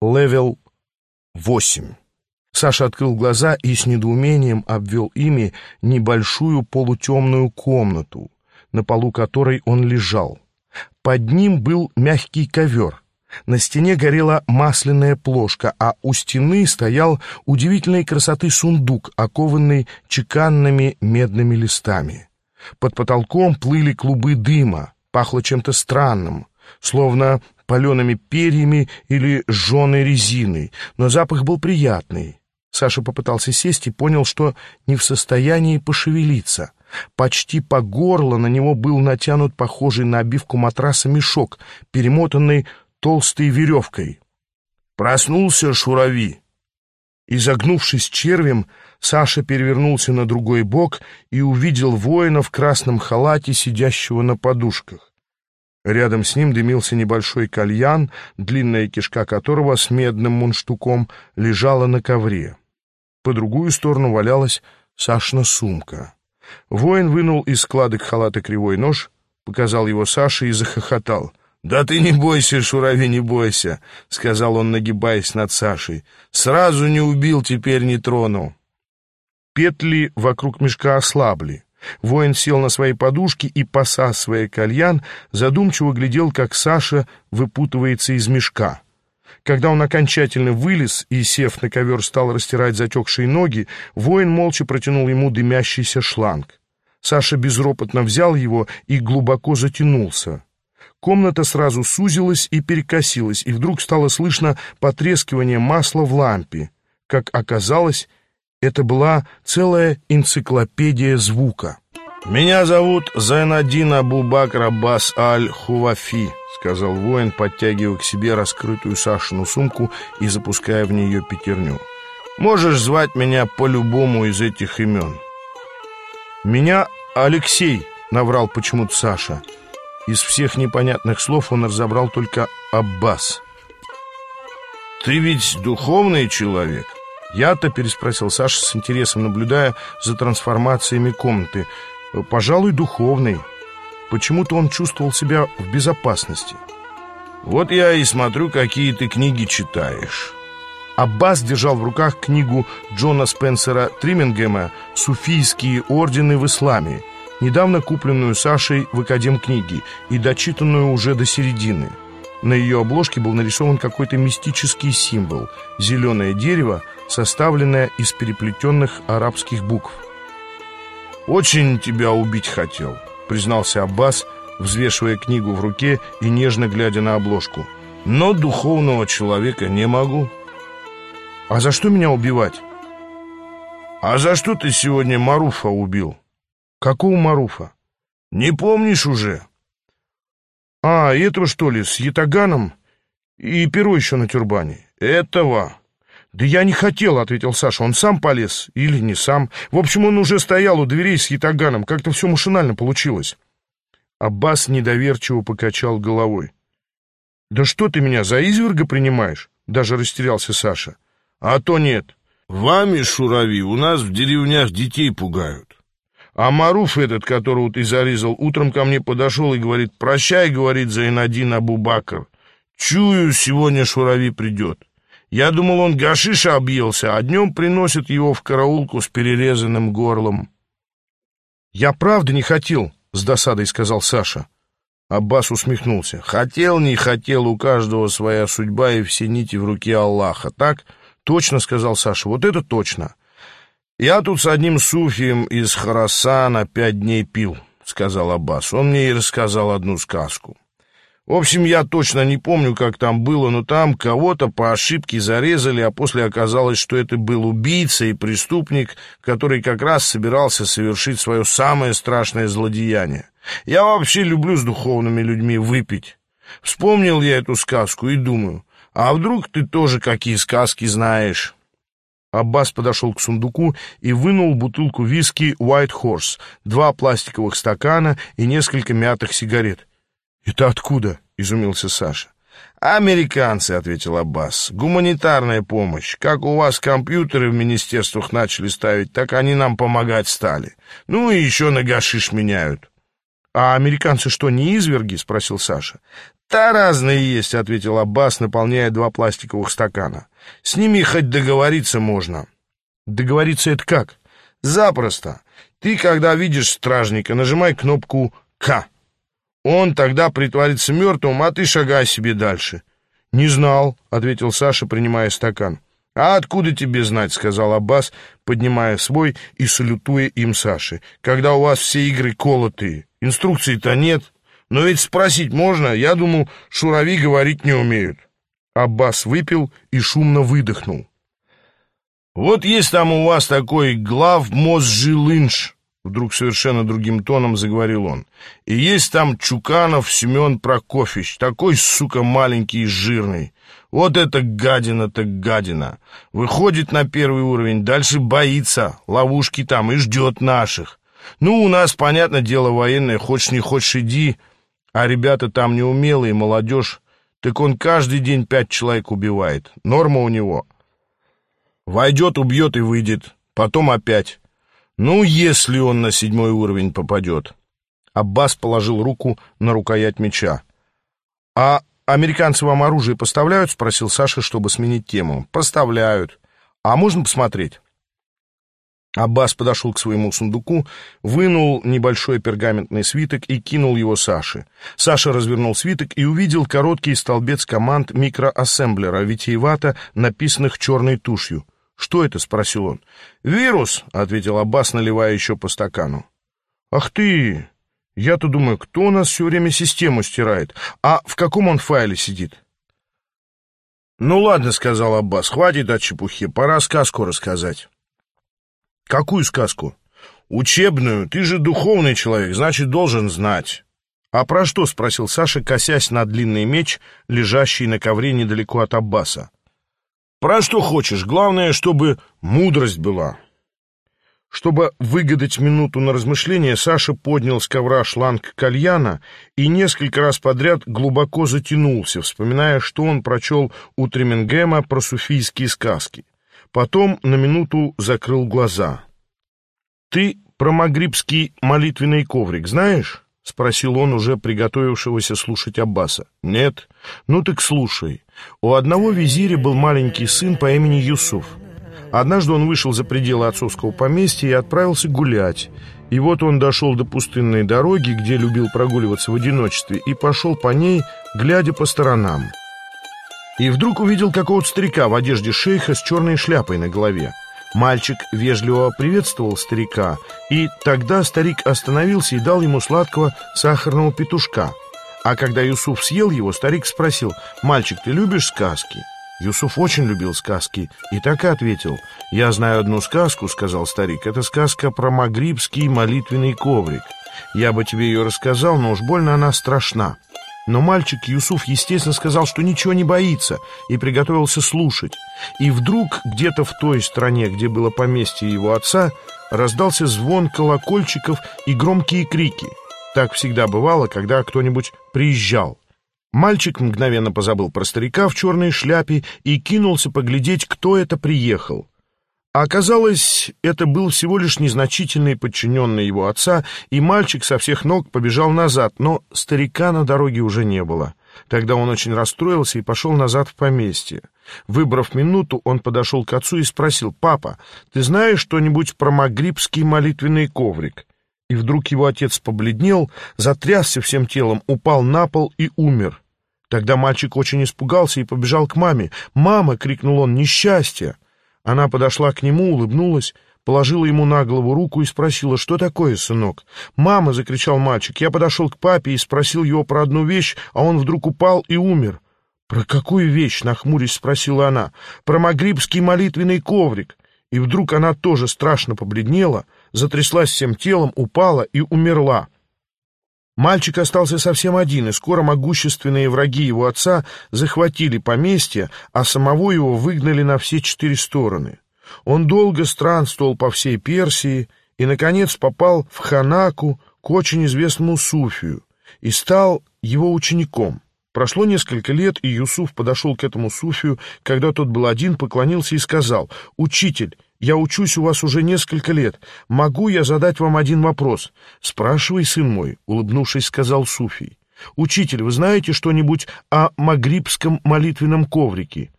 Левел 8. Саша открыл глаза и с недоумением обвел ими небольшую полутемную комнату, на полу которой он лежал. Под ним был мягкий ковер. На стене горела масляная плошка, а у стены стоял удивительной красоты сундук, окованный чеканными медными листами. Под потолком плыли клубы дыма, пахло чем-то странным, словно палеными перьями или жженой резиной, но запах был приятный. Саша попытался сесть и понял, что не в состоянии пошевелиться. Почти по горло на него был натянут похожий на обивку матраса мешок, перемотанный толстой веревкой. Проснулся Шурави. Изогнувшись червем, Саша перевернулся на другой бок и увидел воина в красном халате, сидящего на подушках. Рядом с ним дымился небольшой кальян, длинная кишка которого с медным мундштуком лежала на ковре. По другую сторону валялась Сашна сумка. Воин вынул из складок халата кривой нож, показал его Саше и захохотал. «Да ты не бойся, Шурави, не бойся», — сказал он, нагибаясь над Сашей. «Сразу не убил, теперь не тронул». Петли вокруг мешка ослабли. Воин сел на своей подушке и, посасывая кальян, задумчиво глядел, как Саша выпутывается из мешка. Когда он окончательно вылез и, сев на ковер, стал растирать затекшие ноги, воин молча протянул ему дымящийся шланг. Саша безропотно взял его и глубоко затянулся. Комната сразу сузилась и перекосилась, и вдруг стало слышно потрескивание масла в лампе. Как оказалось, это была целая энциклопедия звука. «Меня зовут Зайнадин Абу-Бакр Аббас Аль-Хувафи», — сказал воин, подтягивая к себе раскрытую Сашину сумку и запуская в нее пятерню. «Можешь звать меня по любому из этих имен». «Меня Алексей», — наврал почему-то Саша. Из всех непонятных слов он разобрал только «Аббас». «Ты ведь духовный человек?» «Я-то?» — переспросил Саша с интересом, наблюдая за трансформациями комнаты. «Пожалуй, духовный. Почему-то он чувствовал себя в безопасности». «Вот я и смотрю, какие ты книги читаешь». Аббас держал в руках книгу Джона Спенсера Тримингема «Суфийские ордены в исламе», недавно купленную Сашей в Академкниге и дочитанную уже до середины. На ее обложке был нарисован какой-то мистический символ – зеленое дерево, составленное из переплетенных арабских букв. «Очень тебя убить хотел», — признался Аббас, взвешивая книгу в руке и нежно глядя на обложку. «Но духовного человека не могу». «А за что меня убивать?» «А за что ты сегодня Маруфа убил?» «Какого Маруфа?» «Не помнишь уже?» «А, этого, что ли, с ятаганом и перо еще на тюрбане?» «Этого!» «Да я не хотел», — ответил Саша. «Он сам полез. Или не сам. В общем, он уже стоял у дверей с ятаганом. Как-то все машинально получилось». Аббас недоверчиво покачал головой. «Да что ты меня за изверга принимаешь?» Даже растерялся Саша. «А то нет. Вами, Шурави, у нас в деревнях детей пугают. А Маруф этот, которого ты зарезал, утром ко мне подошел и говорит, «Прощай», — говорит Зайнадин Абу-Бакр. «Чую, сегодня Шурави придет». Я думал, он гашиша объелся, а днем приносят его в караулку с перерезанным горлом. «Я правда не хотел», — с досадой сказал Саша. Аббас усмехнулся. «Хотел, не хотел, у каждого своя судьба и все нити в руке Аллаха. Так? Точно», — сказал Саша, — «вот это точно». «Я тут с одним суфием из Харасана пять дней пил», — сказал Аббас. «Он мне и рассказал одну сказку». В общем, я точно не помню, как там было, но там кого-то по ошибке зарезали, а после оказалось, что это был убийца и преступник, который как раз собирался совершить свое самое страшное злодеяние. Я вообще люблю с духовными людьми выпить. Вспомнил я эту сказку и думаю, а вдруг ты тоже какие сказки знаешь?» Аббас подошел к сундуку и вынул бутылку виски «White Horse», два пластиковых стакана и несколько мятых сигарет. «Это откуда?» — изумился Саша. «Американцы», — ответил Аббас. «Гуманитарная помощь. Как у вас компьютеры в министерствах начали ставить, так они нам помогать стали. Ну и еще на гашиш меняют». «А американцы что, не изверги?» — спросил Саша. «Да разные есть», — ответил Аббас, наполняя два пластиковых стакана. «С ними хоть договориться можно». «Договориться это как?» «Запросто. Ты, когда видишь стражника, нажимай кнопку «К». Он тогда притворится мертвым, а ты шагай себе дальше». «Не знал», — ответил Саша, принимая стакан. «А откуда тебе знать?» — сказал Аббас, поднимая свой и салютуя им Саши. «Когда у вас все игры колотые. Инструкций-то нет. Но ведь спросить можно. Я думал, шурави говорить не умеют». Аббас выпил и шумно выдохнул. «Вот есть там у вас такой глав Мосжилынш», — вдруг совершенно другим тоном заговорил он. «И есть там Чуканов Семен Прокофьевич, такой, сука, маленький и жирный. Вот это гадина-то гадина. Выходит на первый уровень, дальше боится, ловушки там и ждет наших. Ну, у нас, понятное дело, военное, хочешь не хочешь иди, а ребята там неумелые, молодежь, так он каждый день пять человек убивает. Норма у него. Войдет, убьет и выйдет, потом опять. Ну, если он на седьмой уровень попадет. Аббас положил руку на рукоять меча. «А «Американцы вам оружие поставляют?» — спросил Саша, чтобы сменить тему. «Поставляют. А можно посмотреть?» Аббас подошел к своему сундуку, вынул небольшой пергаментный свиток и кинул его Саше. Саша развернул свиток и увидел короткий столбец команд микроассемблера, витиевато написанных черной тушью. «Что это?» — спросил он. «Вирус», — ответил Аббас, наливая еще по стакану. «Ах ты! Я-то думаю, кто у нас все время систему стирает? А в каком он файле сидит? Ну ладно, сказал Аббас, хватит от чепухи, пора сказку рассказать. Какую сказку? Учебную. Ты же духовный человек, значит, должен знать. А про что? спросил Саша, косясь на длинный меч, лежащий на ковре недалеко от Аббаса. Про что хочешь, главное, чтобы мудрость была. Чтобы выгадать минуту на размышление, Саша поднял с ковра шланг кальяна и несколько раз подряд глубоко затянулся, вспоминая, что он прочел у Тремингема про суфийские сказки. Потом на минуту закрыл глаза. «Ты про магрибский молитвенный коврик знаешь?» — спросил он уже приготовившегося слушать Аббаса. «Нет? Ну так слушай. У одного визиря был маленький сын по имени Юсуф». Однажды он вышел за пределы отцовского поместья и отправился гулять. И вот он дошел до пустынной дороги, где любил прогуливаться в одиночестве, и пошел по ней, глядя по сторонам. И вдруг увидел какого-то старика в одежде шейха с черной шляпой на голове. Мальчик вежливо приветствовал старика, и тогда старик остановился и дал ему сладкого сахарного петушка. А когда Юсуф съел его, старик спросил, «Мальчик, ты любишь сказки?» Юсуф очень любил сказки и так и ответил. «Я знаю одну сказку», — сказал старик. «Это сказка про магрибский молитвенный коврик. Я бы тебе ее рассказал, но уж больно она страшна». Но мальчик Юсуф, естественно, сказал, что ничего не боится, и приготовился слушать. И вдруг где-то в той стране, где было поместье его отца, раздался звон колокольчиков и громкие крики. Так всегда бывало, когда кто-нибудь приезжал. Мальчик мгновенно позабыл про старика в черной шляпе и кинулся поглядеть, кто это приехал. А оказалось, это был всего лишь незначительный подчиненный его отца, и мальчик со всех ног побежал назад, но старика на дороге уже не было. Тогда он очень расстроился и пошел назад в поместье. Выбрав минуту, он подошел к отцу и спросил, «Папа, ты знаешь что-нибудь про магрибский молитвенный коврик?» И вдруг его отец побледнел, затрясся всем телом, упал на пол и умер. Тогда мальчик очень испугался и побежал к маме. «Мама!» — крикнул он. «Несчастье!» Она подошла к нему, улыбнулась, положила ему на голову руку и спросила, «Что такое, сынок?» «Мама!» — закричал мальчик. Я подошел к папе и спросил его про одну вещь, а он вдруг упал и умер. «Про какую вещь?» — нахмурясь спросила она. «Про магрибский молитвенный коврик». И вдруг она тоже страшно побледнела — затряслась всем телом, упала и умерла. Мальчик остался совсем один, и скоро могущественные враги его отца захватили поместье, а самого его выгнали на все четыре стороны. Он долго странствовал по всей Персии и, наконец, попал в Ханаку к очень известному Суфию и стал его учеником. Прошло несколько лет, и Юсуф подошел к этому Суфию, когда тот был один, поклонился и сказал, «Учитель, я учусь у вас уже несколько лет. Могу я задать вам один вопрос? Спрашивай, сын мой, улыбнувшись, сказал Суфий. «Учитель, вы знаете что-нибудь о магрибском молитвенном коврике?»